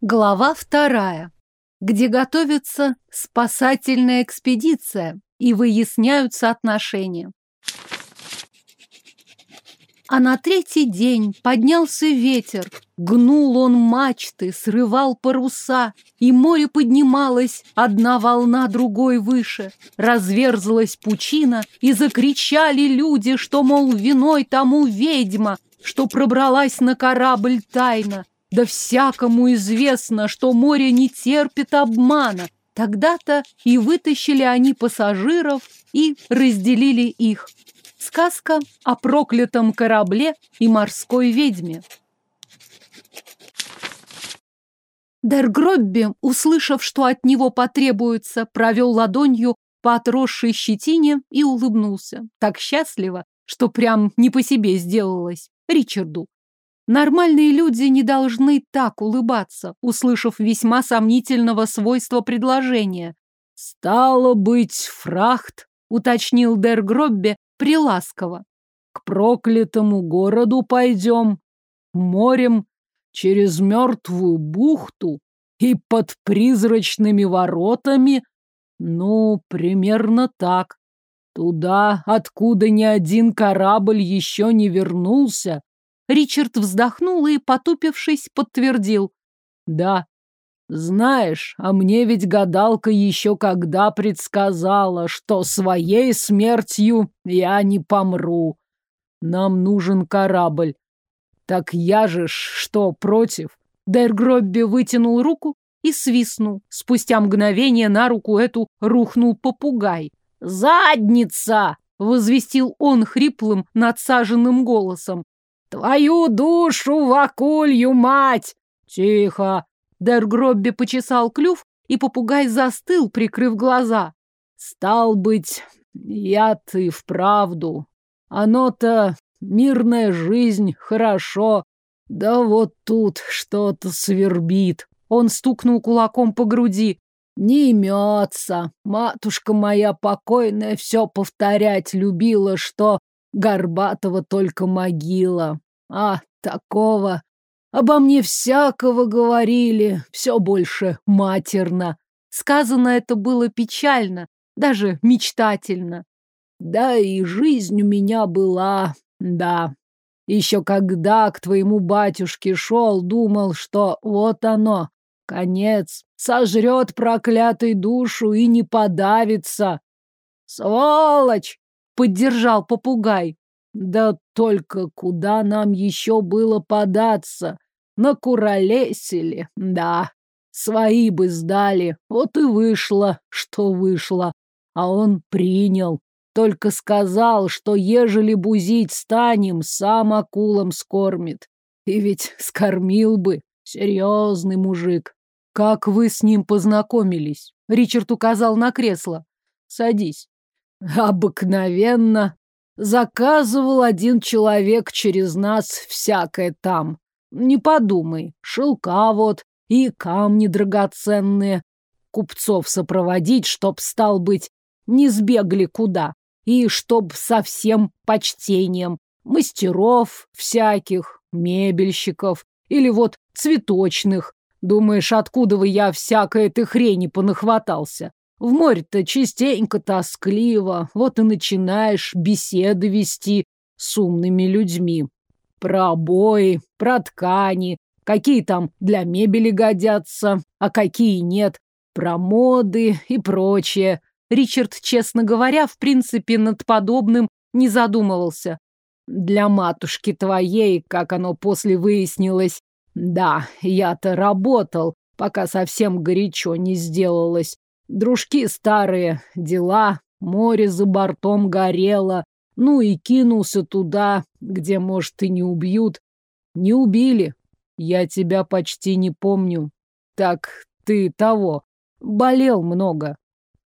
Глава вторая, где готовится спасательная экспедиция и выясняются отношения. А на третий день поднялся ветер, гнул он мачты, срывал паруса, и море поднималось, одна волна другой выше. Разверзлась пучина, и закричали люди, что, мол, виной тому ведьма, что пробралась на корабль тайно, да всякому известно, что море не терпит обмана. Тогда-то и вытащили они пассажиров и разделили их. Сказка о проклятом корабле и морской ведьме. Дергробби, услышав, что от него потребуется, провел ладонью по отросшей щетине и улыбнулся. Так счастливо, что прям не по себе сделалось. Ричарду. Нормальные люди не должны так улыбаться, услышав весьма сомнительного свойства предложения. «Стало быть, фрахт», — уточнил Дер Гроббе приласково. «К проклятому городу пойдем, морем, через мертвую бухту и под призрачными воротами? Ну, примерно так. Туда, откуда ни один корабль еще не вернулся, Ричард вздохнул и, потупившись, подтвердил. Да. Знаешь, а мне ведь гадалка еще когда предсказала, что своей смертью я не помру. Нам нужен корабль. Так я же что, против? Дэргробби вытянул руку и свистнул. Спустя мгновение на руку эту рухнул попугай. «Задница!» — возвестил он хриплым, надсаженным голосом. Твою душу в акулью мать! Тихо! Дергробби почесал клюв, и попугай застыл, прикрыв глаза. Стал быть, я-то и вправду. Оно-то мирная жизнь, хорошо. Да вот тут что-то свербит. Он стукнул кулаком по груди. Не имется. Матушка моя покойная все повторять любила, что Горбатого только могила. А, такого. Обо мне всякого говорили, все больше матерно. Сказано это было печально, даже мечтательно. Да и жизнь у меня была, да. Еще когда к твоему батюшке шел, думал, что вот оно, конец, сожрет проклятой душу и не подавится. Сволочь! Поддержал попугай. Да только куда нам еще было податься? На куролесили, да. Свои бы сдали, вот и вышло, что вышло. А он принял, только сказал, что ежели бузить станем, сам акулам скормит. И ведь скормил бы, серьезный мужик. Как вы с ним познакомились? Ричард указал на кресло. Садись. Обыкновенно. Заказывал один человек через нас всякое там. Не подумай, шелка вот и камни драгоценные. Купцов сопроводить, чтоб, стал быть, не сбегли куда. И чтоб со всем почтением. Мастеров всяких, мебельщиков или вот цветочных. Думаешь, откуда вы я всякой этой хрени понахватался? В море-то частенько тоскливо, вот и начинаешь беседы вести с умными людьми. Про обои, про ткани, какие там для мебели годятся, а какие нет, про моды и прочее. Ричард, честно говоря, в принципе, над подобным не задумывался. Для матушки твоей, как оно после выяснилось, да, я-то работал, пока совсем горячо не сделалось. Дружки старые, дела, море за бортом горело. Ну и кинулся туда, где, может, и не убьют. Не убили. Я тебя почти не помню. Так ты того. Болел много.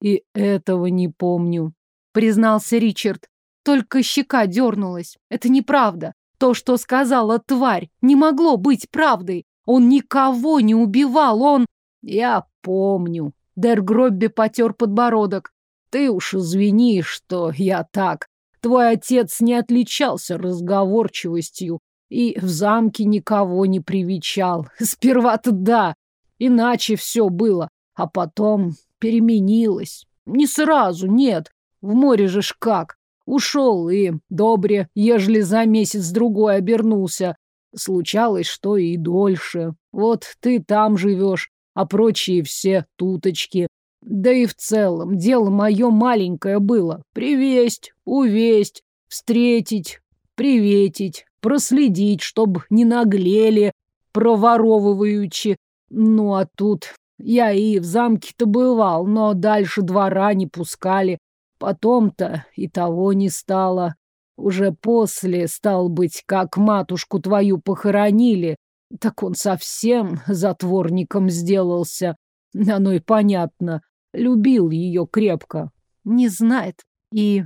И этого не помню, признался Ричард. Только щека дернулась. Это неправда. То, что сказала тварь, не могло быть правдой. Он никого не убивал, он... Я помню, Дэр Гробби потер подбородок. Ты уж извини, что я так. Твой отец не отличался разговорчивостью и в замке никого не привечал. Сперва-то да, Иначе все было. А потом переменилось. Не сразу, нет. В море же ж как. Ушел и добре, ежели за месяц-другой обернулся. Случалось, что и дольше. Вот ты там живешь, а прочие все туточки. Да и в целом, дело мое маленькое было. Привесть, увесть, встретить, приветить, проследить, чтоб не наглели, проворовываючи. Ну, а тут я и в замке-то бывал, но дальше двора не пускали. Потом-то и того не стало. Уже после, стал быть, как матушку твою похоронили, так он совсем затворником сделался. Оно и понятно. Любил ее крепко. Не знает. И...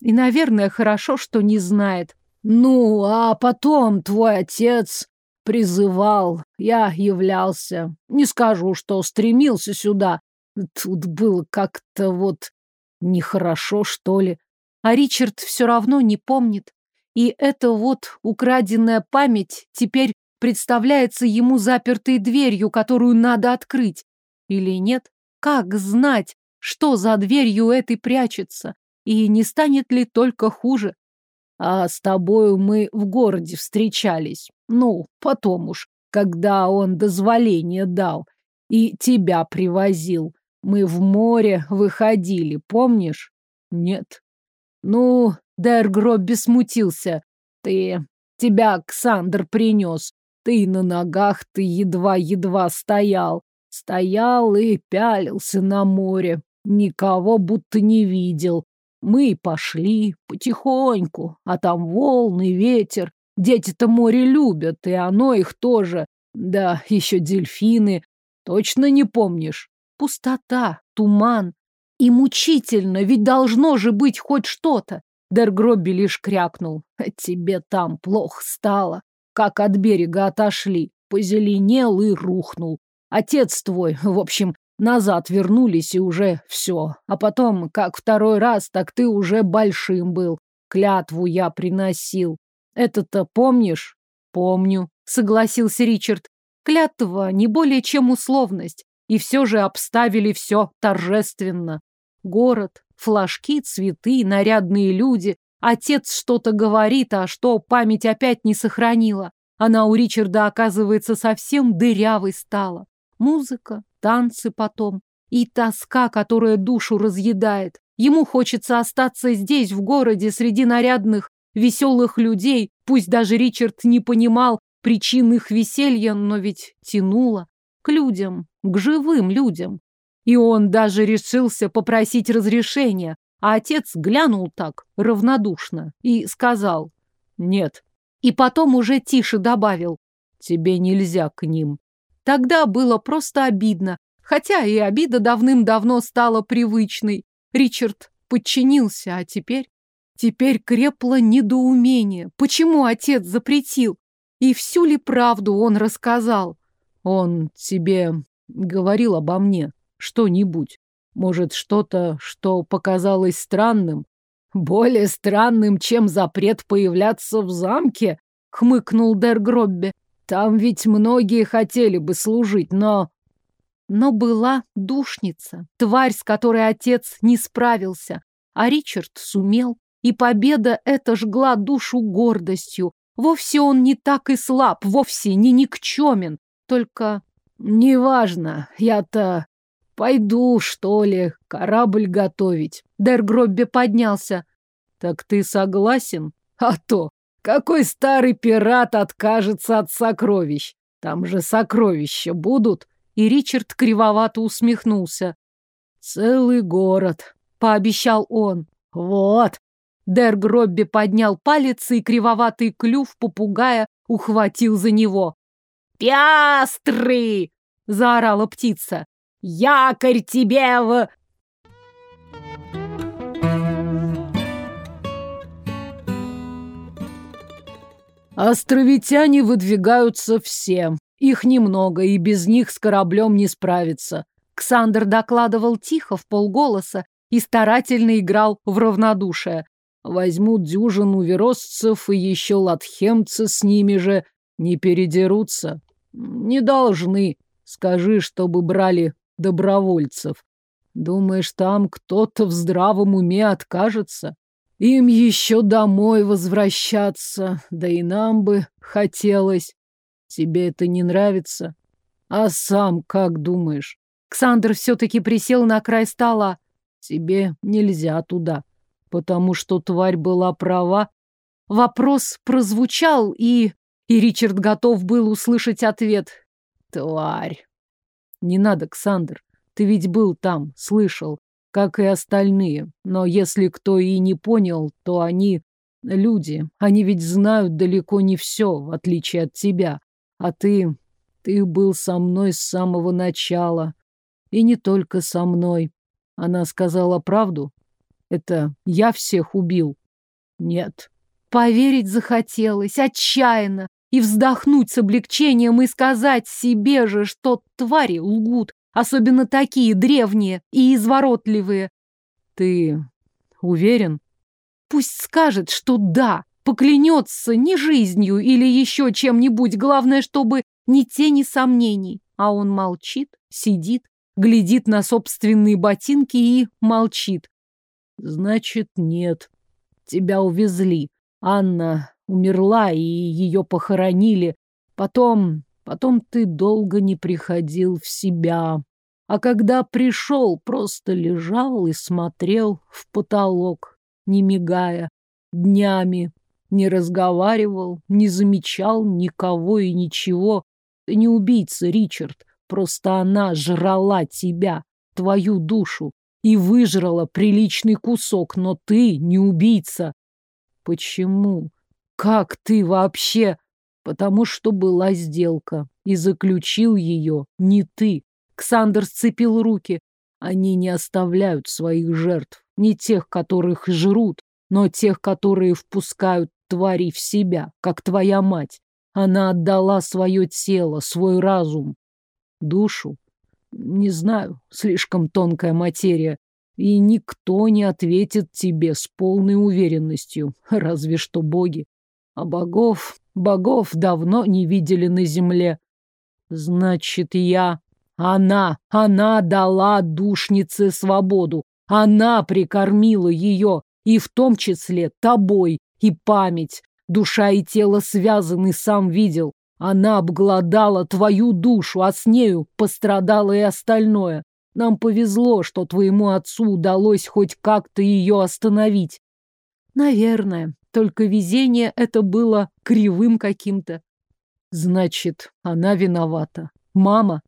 И, наверное, хорошо, что не знает. Ну, а потом твой отец призывал. Я являлся. Не скажу, что стремился сюда. Тут было как-то вот нехорошо, что ли. А Ричард все равно не помнит. И эта вот украденная память теперь представляется ему запертой дверью, которую надо открыть. Или нет? Как знать, что за дверью этой прячется? И не станет ли только хуже? А с тобою мы в городе встречались. Ну, потом уж, когда он дозволение дал и тебя привозил. Мы в море выходили, помнишь? Нет. Ну, Дэргробби смутился. Ты... Тебя Александр принес. Ты на ногах, ты едва-едва стоял. Стоял и пялился на море. Никого будто не видел. Мы пошли потихоньку, а там волны, ветер. Дети-то море любят, и оно их тоже. Да, еще дельфины. Точно не помнишь? Пустота, туман. И мучительно, ведь должно же быть хоть что-то. Дергробби лишь крякнул. А тебе там плохо стало. Как от берега отошли. Позеленел и рухнул. Отец твой, в общем, назад вернулись и уже все. А потом, как второй раз, так ты уже большим был. Клятву я приносил. Это-то помнишь? Помню, согласился Ричард. Клятва не более чем условность. И все же обставили все торжественно. Город, флажки, цветы, нарядные люди. Отец что-то говорит, а что память опять не сохранила. Она у Ричарда, оказывается, совсем дырявой стала. Музыка, танцы потом. И тоска, которая душу разъедает. Ему хочется остаться здесь, в городе, среди нарядных, веселых людей. Пусть даже Ричард не понимал причин их веселья, но ведь тянуло к людям, к живым людям. И он даже решился попросить разрешения, а отец глянул так, равнодушно, и сказал «нет». И потом уже тише добавил «тебе нельзя к ним». Тогда было просто обидно, хотя и обида давным-давно стала привычной. Ричард подчинился, а теперь... Теперь крепло недоумение. Почему отец запретил? И всю ли правду он рассказал? Он тебе говорил обо мне что-нибудь? Может, что-то, что показалось странным? Более странным, чем запрет появляться в замке? Хмыкнул Дергроббе. Там ведь многие хотели бы служить, но... Но была душница, тварь, с которой отец не справился, а Ричард сумел. И победа эта жгла душу гордостью. Вовсе он не так и слаб, вовсе не никчемен. Только неважно, я-то пойду, что ли, корабль готовить. Дергробби поднялся. Так ты согласен? А то, какой старый пират откажется от сокровищ? Там же сокровища будут. И Ричард кривовато усмехнулся. Целый город, пообещал он. Вот. Дергробби поднял палец, и кривоватый клюв попугая ухватил за него. «Пястры!» — заорала птица. «Якорь тебе в...» Островитяне выдвигаются все. Их немного, и без них с кораблем не справиться. Ксандр докладывал тихо, в полголоса, и старательно играл в равнодушие. Возьмут дюжину веросцев и еще латхемцы с ними же. Не передерутся. Не должны. Скажи, чтобы брали добровольцев. Думаешь, там кто-то в здравом уме откажется? Им еще домой возвращаться, да и нам бы хотелось. Тебе это не нравится? А сам как думаешь? Ксандр все-таки присел на край стола. Тебе нельзя туда, потому что тварь была права. Вопрос прозвучал, и... И Ричард готов был услышать ответ. Тварь. Не надо, Ксандр. Ты ведь был там, слышал, как и остальные. Но если кто и не понял, то они люди. Они ведь знают далеко не все, в отличие от тебя. А ты... Ты был со мной с самого начала. И не только со мной. Она сказала правду? Это я всех убил? Нет. Поверить захотелось, отчаянно, и вздохнуть с облегчением и сказать себе же, что твари лгут, особенно такие древние и изворотливые. Ты уверен? Пусть скажет, что да, поклянется не жизнью или еще чем-нибудь, главное, чтобы ни тени сомнений. А он молчит, сидит, глядит на собственные ботинки и молчит. Значит, нет. Тебя увезли. Анна умерла, и ее похоронили. Потом Потом ты долго не приходил в себя. А когда пришел, просто лежал и смотрел в потолок, не мигая, днями. Не разговаривал, не замечал никого и ничего. Ты не убийца, Ричард. Просто она жрала тебя, твою душу, и выжрала приличный кусок, но ты не убийца. Почему? Как ты вообще? потому что была сделка, и заключил ее не ты. Ксандр сцепил руки. Они не оставляют своих жертв, не тех, которых жрут, но тех, которые впускают тварей в себя, как твоя мать. Она отдала свое тело, свой разум, душу. Не знаю, слишком тонкая материя, и никто не ответит тебе с полной уверенностью, разве что боги. А богов Богов давно не видели на земле. Значит, я... Она, она дала душнице свободу. Она прикормила ее, и в том числе тобой, и память. Душа и тело связаны, сам видел. Она обглодала твою душу, а с нею пострадало и остальное. Нам повезло, что твоему отцу удалось хоть как-то ее остановить. Наверное, только везение это было кривым каким-то. Значит, она виновата. Мама?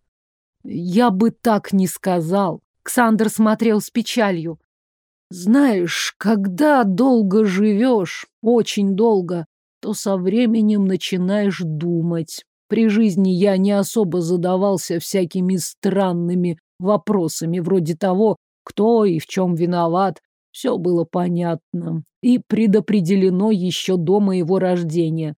Я бы так не сказал. Ксандр смотрел с печалью. Знаешь, когда долго живешь, очень долго, то со временем начинаешь думать. При жизни я не особо задавался всякими странными вопросами, вроде того, кто и в чем виноват. Все было понятно и предопределено еще до моего рождения.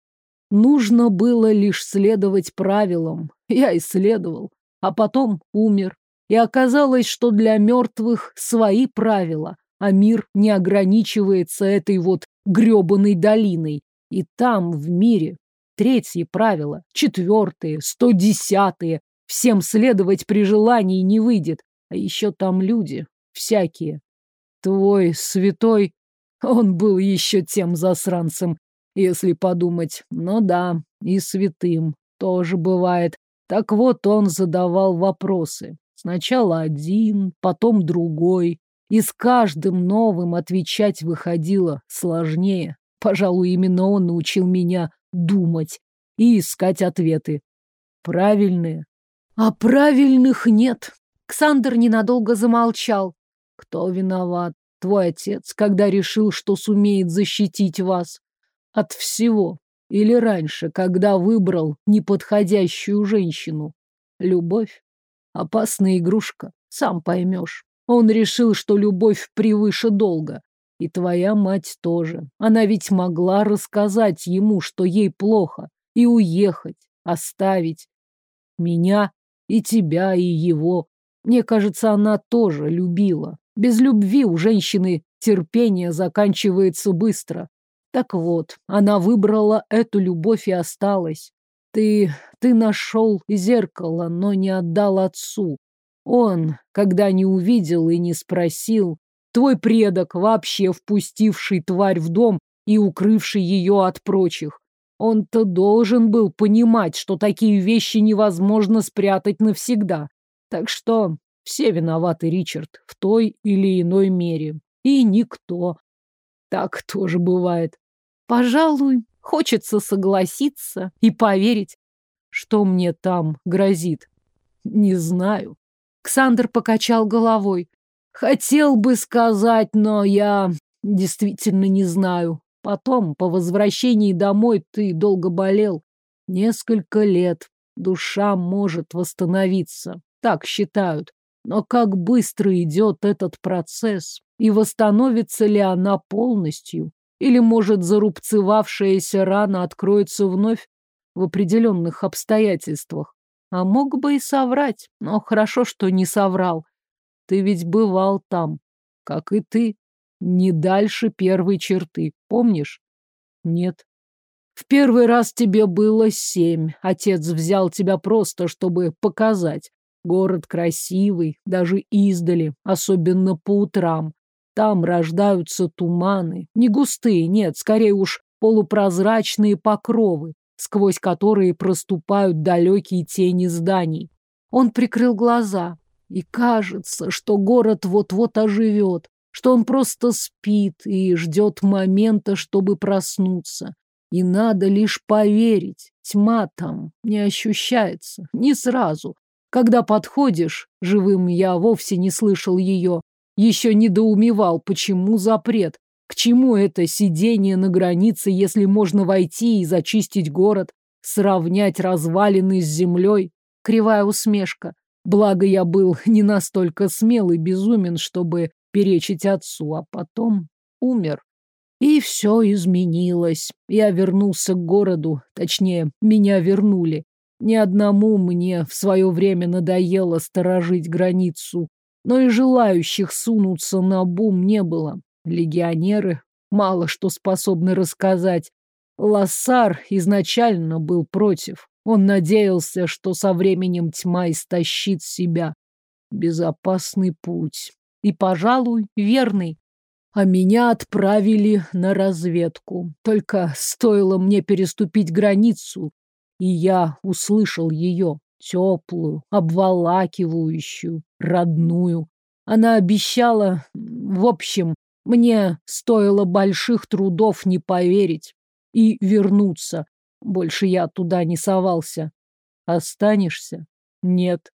Нужно было лишь следовать правилам. Я исследовал, а потом умер. И оказалось, что для мертвых свои правила, а мир не ограничивается этой вот гребаной долиной. И там, в мире, третье правило, четвертые, сто десятые. Всем следовать при желании не выйдет. А еще там люди всякие, Твой святой, он был еще тем засранцем, если подумать. Ну да, и святым тоже бывает. Так вот он задавал вопросы. Сначала один, потом другой. И с каждым новым отвечать выходило сложнее. Пожалуй, именно он научил меня думать и искать ответы. Правильные. А правильных нет. Ксандр ненадолго замолчал. Кто виноват? Твой отец, когда решил, что сумеет защитить вас от всего. Или раньше, когда выбрал неподходящую женщину. Любовь — опасная игрушка, сам поймешь. Он решил, что любовь превыше долга. И твоя мать тоже. Она ведь могла рассказать ему, что ей плохо, и уехать, оставить меня и тебя, и его. Мне кажется, она тоже любила. Без любви у женщины терпение заканчивается быстро. Так вот, она выбрала эту любовь и осталась. Ты... ты нашел зеркало, но не отдал отцу. Он, когда не увидел и не спросил, твой предок, вообще впустивший тварь в дом и укрывший ее от прочих, он-то должен был понимать, что такие вещи невозможно спрятать навсегда. Так что все виноваты, Ричард, в той или иной мере. И никто. Так тоже бывает. Пожалуй, хочется согласиться и поверить. Что мне там грозит? Не знаю. Ксандр покачал головой. Хотел бы сказать, но я действительно не знаю. Потом, по возвращении домой, ты долго болел. Несколько лет. Душа может восстановиться. Так считают. Но как быстро идет этот процесс? И восстановится ли она полностью? Или, может, зарубцевавшаяся рана откроется вновь в определенных обстоятельствах? А мог бы и соврать, но хорошо, что не соврал. Ты ведь бывал там, как и ты. Не дальше первой черты, помнишь? Нет. В первый раз тебе было семь. Отец взял тебя просто, чтобы показать. Город красивый, даже издали, особенно по утрам. Там рождаются туманы. Не густые, нет, скорее уж полупрозрачные покровы, сквозь которые проступают далекие тени зданий. Он прикрыл глаза, и кажется, что город вот-вот оживет, что он просто спит и ждет момента, чтобы проснуться. И надо лишь поверить, тьма там не ощущается, не сразу. Когда подходишь, живым я вовсе не слышал ее, еще недоумевал, почему запрет, к чему это сидение на границе, если можно войти и зачистить город, сравнять развалины с землей. Кривая усмешка. Благо я был не настолько смел и безумен, чтобы перечить отцу, а потом умер. И все изменилось. Я вернулся к городу, точнее, меня вернули. Ни одному мне в свое время надоело сторожить границу, но и желающих сунуться на бум не было. Легионеры мало что способны рассказать. Лассар изначально был против. Он надеялся, что со временем тьма истощит себя. Безопасный путь и, пожалуй, верный. А меня отправили на разведку. Только стоило мне переступить границу, и я услышал ее, теплую, обволакивающую, родную. Она обещала... В общем, мне стоило больших трудов не поверить и вернуться. Больше я туда не совался. Останешься? Нет.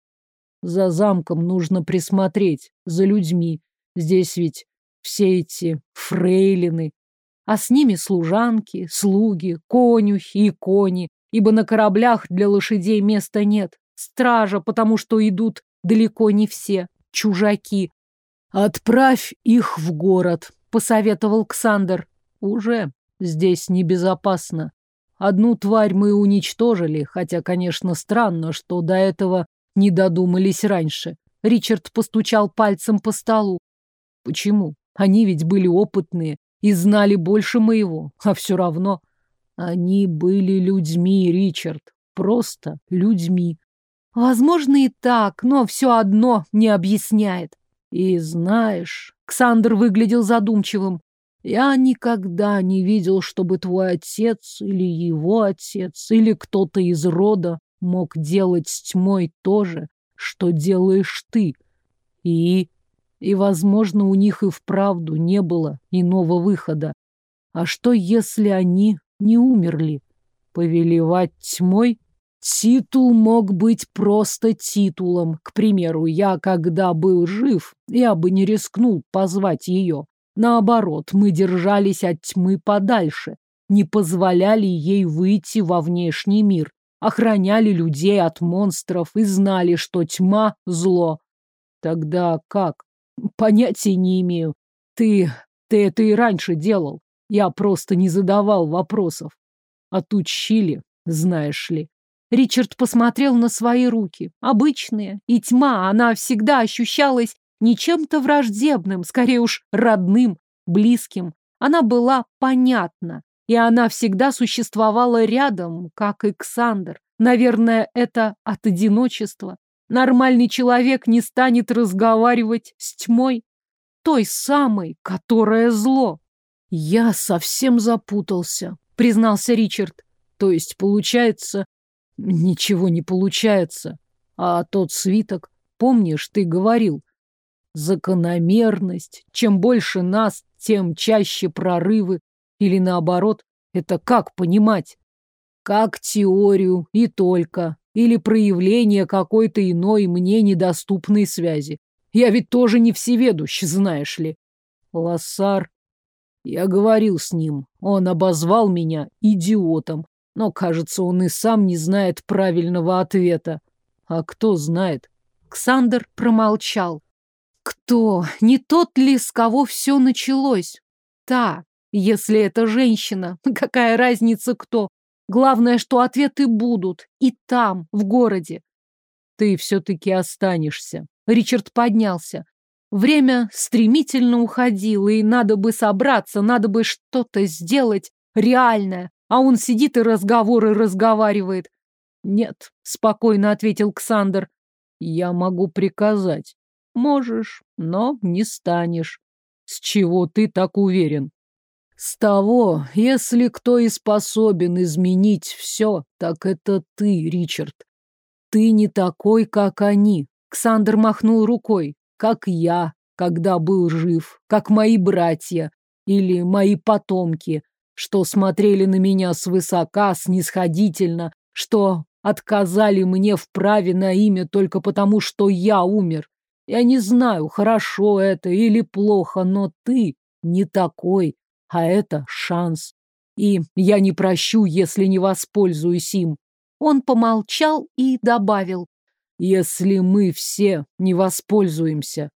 За замком нужно присмотреть, за людьми. Здесь ведь все эти фрейлины, а с ними служанки, слуги, конюхи и кони, ибо на кораблях для лошадей места нет. Стража, потому что идут далеко не все, чужаки. Отправь их в город, посоветовал Ксандр. Уже здесь небезопасно. Одну тварь мы уничтожили, хотя, конечно, странно, что до этого не додумались раньше. Ричард постучал пальцем по столу. Почему? Они ведь были опытные и знали больше моего, а все равно... Они были людьми, Ричард, просто людьми. Возможно и так, но все одно не объясняет. И знаешь, Ксандр выглядел задумчивым. Я никогда не видел, чтобы твой отец или его отец или кто-то из рода мог делать с тьмой то же, что делаешь ты. И... И, возможно, у них и вправду не было иного выхода. А что, если они не умерли? Повелевать тьмой? Титул мог быть просто титулом. К примеру, я, когда был жив, я бы не рискнул позвать ее. Наоборот, мы держались от тьмы подальше, не позволяли ей выйти во внешний мир охраняли людей от монстров и знали, что тьма — зло. Тогда как? Понятия не имею. Ты... ты это и раньше делал. Я просто не задавал вопросов. Отучили, знаешь ли. Ричард посмотрел на свои руки. Обычные. И тьма, она всегда ощущалась не чем-то враждебным, скорее уж родным, близким. Она была понятна. И она всегда существовала рядом, как Александр. Наверное, это от одиночества. Нормальный человек не станет разговаривать с тьмой, той самой, которая зло. Я совсем запутался, признался Ричард. То есть, получается, ничего не получается. А тот свиток, помнишь, ты говорил, закономерность. Чем больше нас, тем чаще прорывы. Или наоборот, это как понимать? Как теорию и только. Или проявление какой-то иной мне недоступной связи. Я ведь тоже не всеведущ, знаешь ли. Лассар. Я говорил с ним. Он обозвал меня идиотом. Но, кажется, он и сам не знает правильного ответа. А кто знает? Ксандр промолчал. Кто? Не тот ли, с кого все началось? Та, если это женщина. Какая разница кто? Главное, что ответы будут. И там, в городе. Ты все-таки останешься. Ричард поднялся. Время стремительно уходило, и надо бы собраться, надо бы что-то сделать реальное. А он сидит и разговоры разговаривает. Нет, спокойно ответил Ксандр. Я могу приказать. Можешь, но не станешь. С чего ты так уверен? С того, если кто и способен изменить все, так это ты, Ричард. Ты не такой, как они. Ксандр махнул рукой. Как я, когда был жив, как мои братья или мои потомки, что смотрели на меня свысока, снисходительно, что отказали мне в праве на имя только потому, что я умер. Я не знаю, хорошо это или плохо, но ты не такой, а это шанс. И я не прощу, если не воспользуюсь им. Он помолчал и добавил. Если мы все не воспользуемся.